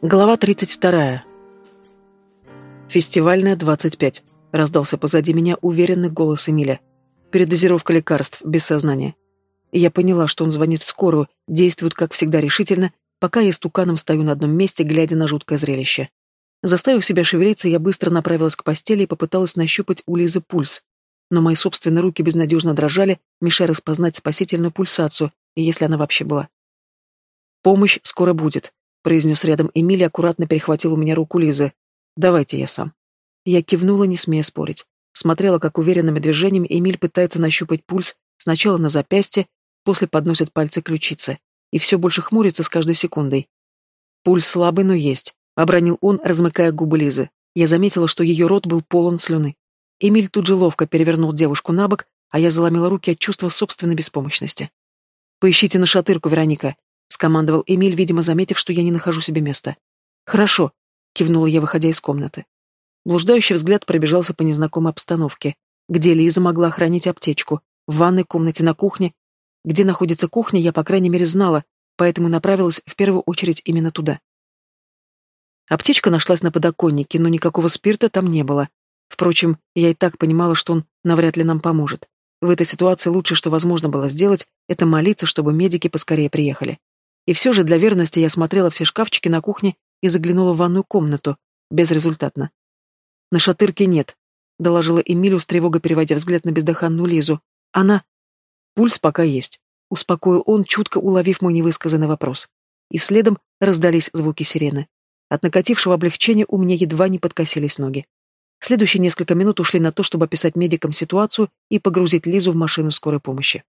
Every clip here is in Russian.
Глава 32. Фестивальная 25. Раздался позади меня уверенный голос Эмиля. Передозировка лекарств, без сознания. Я поняла, что он звонит в скорую, действует, как всегда, решительно, пока я стуканом стою на одном месте, глядя на жуткое зрелище. Заставив себя шевелиться, я быстро направилась к постели и попыталась нащупать у Лизы пульс. Но мои собственные руки безнадежно дрожали, мешая распознать спасительную пульсацию, если она вообще была. «Помощь скоро будет», произнес рядом Эмиль и аккуратно перехватил у меня руку Лизы. «Давайте я сам». Я кивнула, не смея спорить. Смотрела, как уверенными движениями Эмиль пытается нащупать пульс сначала на запястье, после подносит пальцы к ключице. И все больше хмурится с каждой секундой. «Пульс слабый, но есть», — обронил он, размыкая губы Лизы. Я заметила, что ее рот был полон слюны. Эмиль тут же ловко перевернул девушку на бок, а я заломила руки от чувства собственной беспомощности. «Поищите на шатырку, Вероника», — скомандовал Эмиль, видимо, заметив, что я не нахожу себе места. «Хорошо», — кивнула я, выходя из комнаты. Блуждающий взгляд пробежался по незнакомой обстановке. Где Лиза могла хранить аптечку? В ванной комнате, на кухне? Где находится кухня, я, по крайней мере, знала, поэтому направилась в первую очередь именно туда. Аптечка нашлась на подоконнике, но никакого спирта там не было. Впрочем, я и так понимала, что он навряд ли нам поможет. В этой ситуации лучше, что возможно было сделать, это молиться, чтобы медики поскорее приехали. И все же для верности я смотрела все шкафчики на кухне и заглянула в ванную комнату. Безрезультатно. «На шатырке нет», — доложила Эмилю с тревогой, переводя взгляд на бездыханную Лизу. «Она...» «Пульс пока есть», — успокоил он, чутко уловив мой невысказанный вопрос. И следом раздались звуки сирены. От накатившего облегчения у меня едва не подкосились ноги. Следующие несколько минут ушли на то, чтобы описать медикам ситуацию и погрузить Лизу в машину скорой помощи.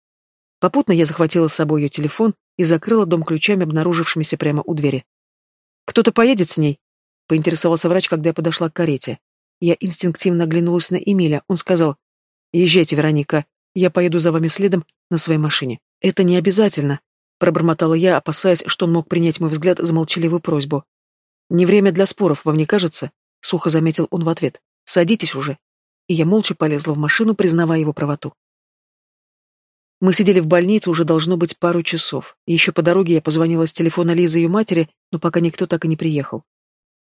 Попутно я захватила с собой ее телефон и закрыла дом ключами, обнаружившимися прямо у двери. «Кто-то поедет с ней?» — поинтересовался врач, когда я подошла к карете. Я инстинктивно оглянулась на Эмиля. Он сказал, «Езжайте, Вероника, я поеду за вами следом на своей машине». «Это не обязательно», — пробормотала я, опасаясь, что он мог принять мой взгляд за молчаливую просьбу. «Не время для споров, вам не кажется?» — сухо заметил он в ответ. «Садитесь уже». И я молча полезла в машину, признавая его правоту. Мы сидели в больнице уже должно быть пару часов. Еще по дороге я позвонила с телефона Лизы ее матери, но пока никто так и не приехал.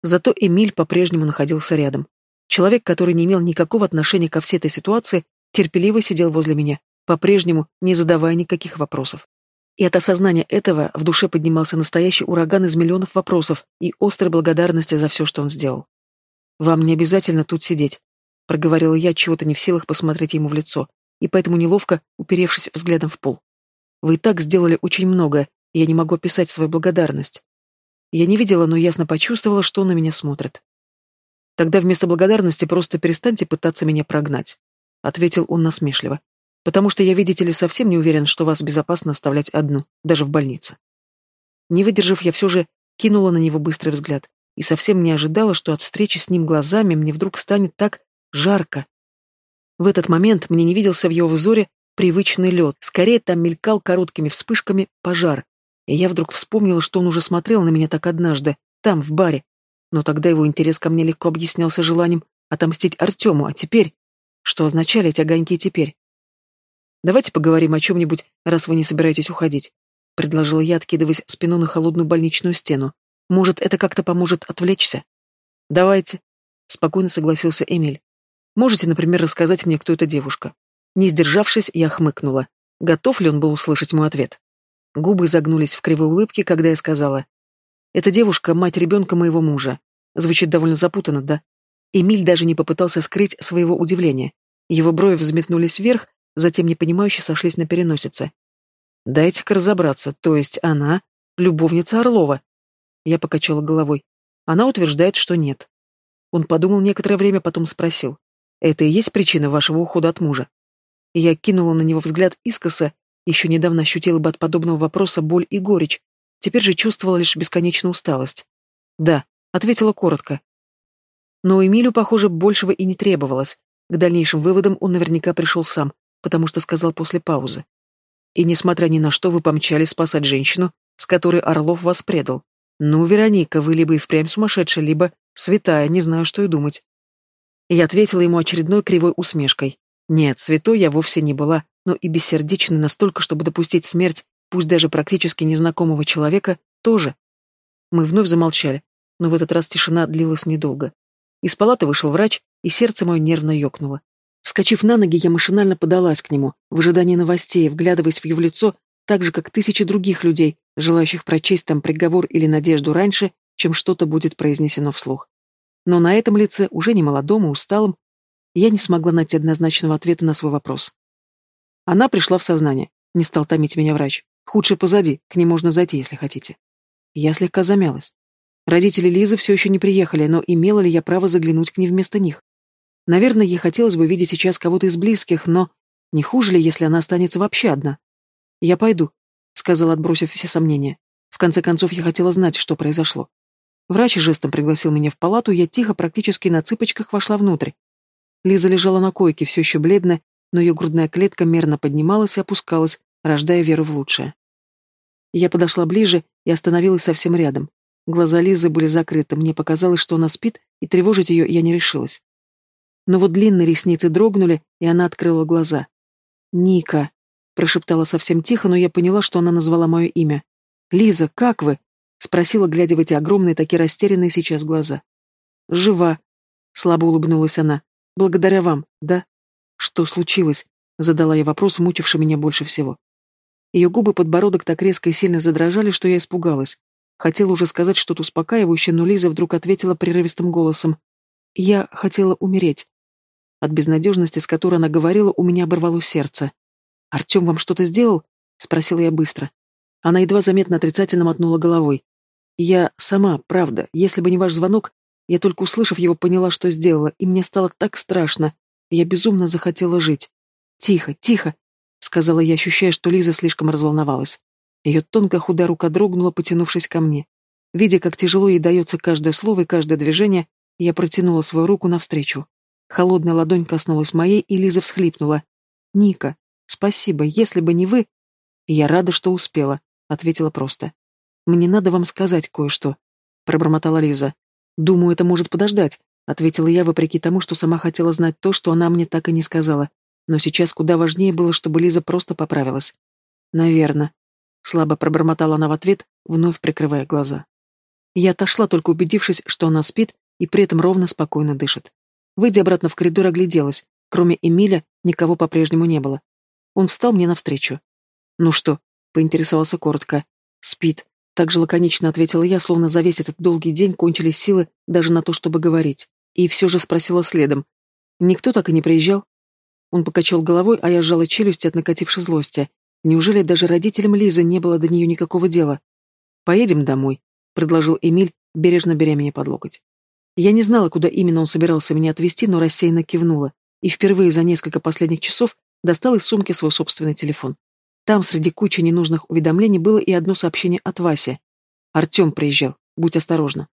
Зато Эмиль по-прежнему находился рядом. Человек, который не имел никакого отношения ко всей этой ситуации, терпеливо сидел возле меня, по-прежнему не задавая никаких вопросов. И от осознания этого в душе поднимался настоящий ураган из миллионов вопросов и острой благодарности за все, что он сделал. «Вам не обязательно тут сидеть», — проговорила я, чего-то не в силах посмотреть ему в лицо и поэтому неловко, уперевшись взглядом в пол. Вы и так сделали очень много, и я не могу описать свою благодарность. Я не видела, но ясно почувствовала, что он на меня смотрит. Тогда вместо благодарности просто перестаньте пытаться меня прогнать, ответил он насмешливо. Потому что я, видите ли, совсем не уверен, что вас безопасно оставлять одну, даже в больнице. Не выдержав, я все же кинула на него быстрый взгляд и совсем не ожидала, что от встречи с ним глазами мне вдруг станет так жарко, в этот момент мне не виделся в его взоре привычный лед, скорее там мелькал короткими вспышками пожар. И я вдруг вспомнила, что он уже смотрел на меня так однажды, там, в баре. Но тогда его интерес ко мне легко объяснялся желанием отомстить Артему, а теперь... Что означали эти огоньки теперь? «Давайте поговорим о чем-нибудь, раз вы не собираетесь уходить», — предложила я, откидываясь спину на холодную больничную стену. «Может, это как-то поможет отвлечься?» «Давайте», — спокойно согласился Эмиль. Можете, например, рассказать мне, кто эта девушка?» Не сдержавшись, я хмыкнула. Готов ли он был услышать мой ответ? Губы загнулись в кривой улыбке, когда я сказала. «Эта девушка — мать ребенка моего мужа. Звучит довольно запутанно, да?» Эмиль даже не попытался скрыть своего удивления. Его брови взметнулись вверх, затем непонимающе сошлись на переносице. «Дайте-ка разобраться, то есть она — любовница Орлова?» Я покачала головой. Она утверждает, что нет. Он подумал некоторое время, потом спросил. Это и есть причина вашего ухода от мужа. Я кинула на него взгляд искоса, еще недавно ощутила бы от подобного вопроса боль и горечь, теперь же чувствовала лишь бесконечную усталость. «Да», — ответила коротко. Но Эмилю, похоже, большего и не требовалось. К дальнейшим выводам он наверняка пришел сам, потому что сказал после паузы. «И несмотря ни на что, вы помчались спасать женщину, с которой Орлов вас предал. Ну, Вероника, вы либо и впрямь сумасшедшая, либо святая, не знаю, что и думать. Я ответила ему очередной кривой усмешкой. Нет, святой я вовсе не была, но и бессердечной настолько, чтобы допустить смерть, пусть даже практически незнакомого человека, тоже. Мы вновь замолчали. но в этот раз тишина длилась недолго. Из палаты вышел врач, и сердце мое нервно ёкнуло. Вскочив на ноги, я машинально подалась к нему, в ожидании новостей, вглядываясь в его лицо, так же, как тысячи других людей, желающих прочесть там приговор или надежду раньше, чем что-то будет произнесено вслух. Но на этом лице, уже не молодом и усталом, я не смогла найти однозначного ответа на свой вопрос. Она пришла в сознание. Не стал томить меня врач. Худшее позади, к ней можно зайти, если хотите. Я слегка замялась. Родители Лизы все еще не приехали, но имела ли я право заглянуть к ней вместо них? Наверное, ей хотелось бы видеть сейчас кого-то из близких, но не хуже ли, если она останется вообще одна? «Я пойду», — сказала, отбросив все сомнения. В конце концов, я хотела знать, что произошло. Врач жестом пригласил меня в палату, я тихо, практически на цыпочках вошла внутрь. Лиза лежала на койке, все еще бледная, но ее грудная клетка мерно поднималась и опускалась, рождая веру в лучшее. Я подошла ближе и остановилась совсем рядом. Глаза Лизы были закрыты, мне показалось, что она спит, и тревожить ее я не решилась. Но вот длинные ресницы дрогнули, и она открыла глаза. «Ника», Прошептала совсем тихо, но я поняла, что она назвала мое имя. «Лиза, как вы?» Спросила, глядя в эти огромные, такие растерянные сейчас глаза. «Жива», — слабо улыбнулась она. «Благодаря вам, да?» «Что случилось?» — задала я вопрос, мучивший меня больше всего. Ее губы, подбородок так резко и сильно задрожали, что я испугалась. Хотела уже сказать что-то успокаивающее, но Лиза вдруг ответила прерывистым голосом. «Я хотела умереть». От безнадежности, с которой она говорила, у меня оборвалось сердце. «Артем вам что-то сделал?» — спросила я быстро. Она едва заметно отрицательно мотнула головой. «Я сама, правда. Если бы не ваш звонок, я только услышав его, поняла, что сделала, и мне стало так страшно. Я безумно захотела жить. Тихо, тихо!» — сказала я, ощущая, что Лиза слишком разволновалась. Ее тонкая худая рука дрогнула, потянувшись ко мне. Видя, как тяжело ей дается каждое слово и каждое движение, я протянула свою руку навстречу. Холодная ладонь коснулась моей, и Лиза всхлипнула. «Ника, Спасибо, если бы не вы... Я рада, что успела, ответила просто. Мне надо вам сказать кое-что, пробормотала Лиза. Думаю, это может подождать, ответила я, вопреки тому, что сама хотела знать то, что она мне так и не сказала. Но сейчас куда важнее было, чтобы Лиза просто поправилась. Наверно. Слабо пробормотала она в ответ, вновь прикрывая глаза. Я отошла, только убедившись, что она спит и при этом ровно спокойно дышит. Выйдя обратно в коридор, огляделась. Кроме Эмиля, никого по-прежнему не было. Он встал мне навстречу. «Ну что?» — поинтересовался коротко. «Спит», — так же лаконично ответила я, словно за весь этот долгий день кончились силы даже на то, чтобы говорить. И все же спросила следом. «Никто так и не приезжал?» Он покачал головой, а я сжала челюсти от накатившей злости. Неужели даже родителям Лизы не было до нее никакого дела? «Поедем домой», — предложил Эмиль, бережно беря меня под локоть. Я не знала, куда именно он собирался меня отвезти, но рассеянно кивнула, и впервые за несколько последних часов Достал из сумки свой собственный телефон. Там среди кучи ненужных уведомлений было и одно сообщение от Васи. «Артем приезжал. Будь осторожна».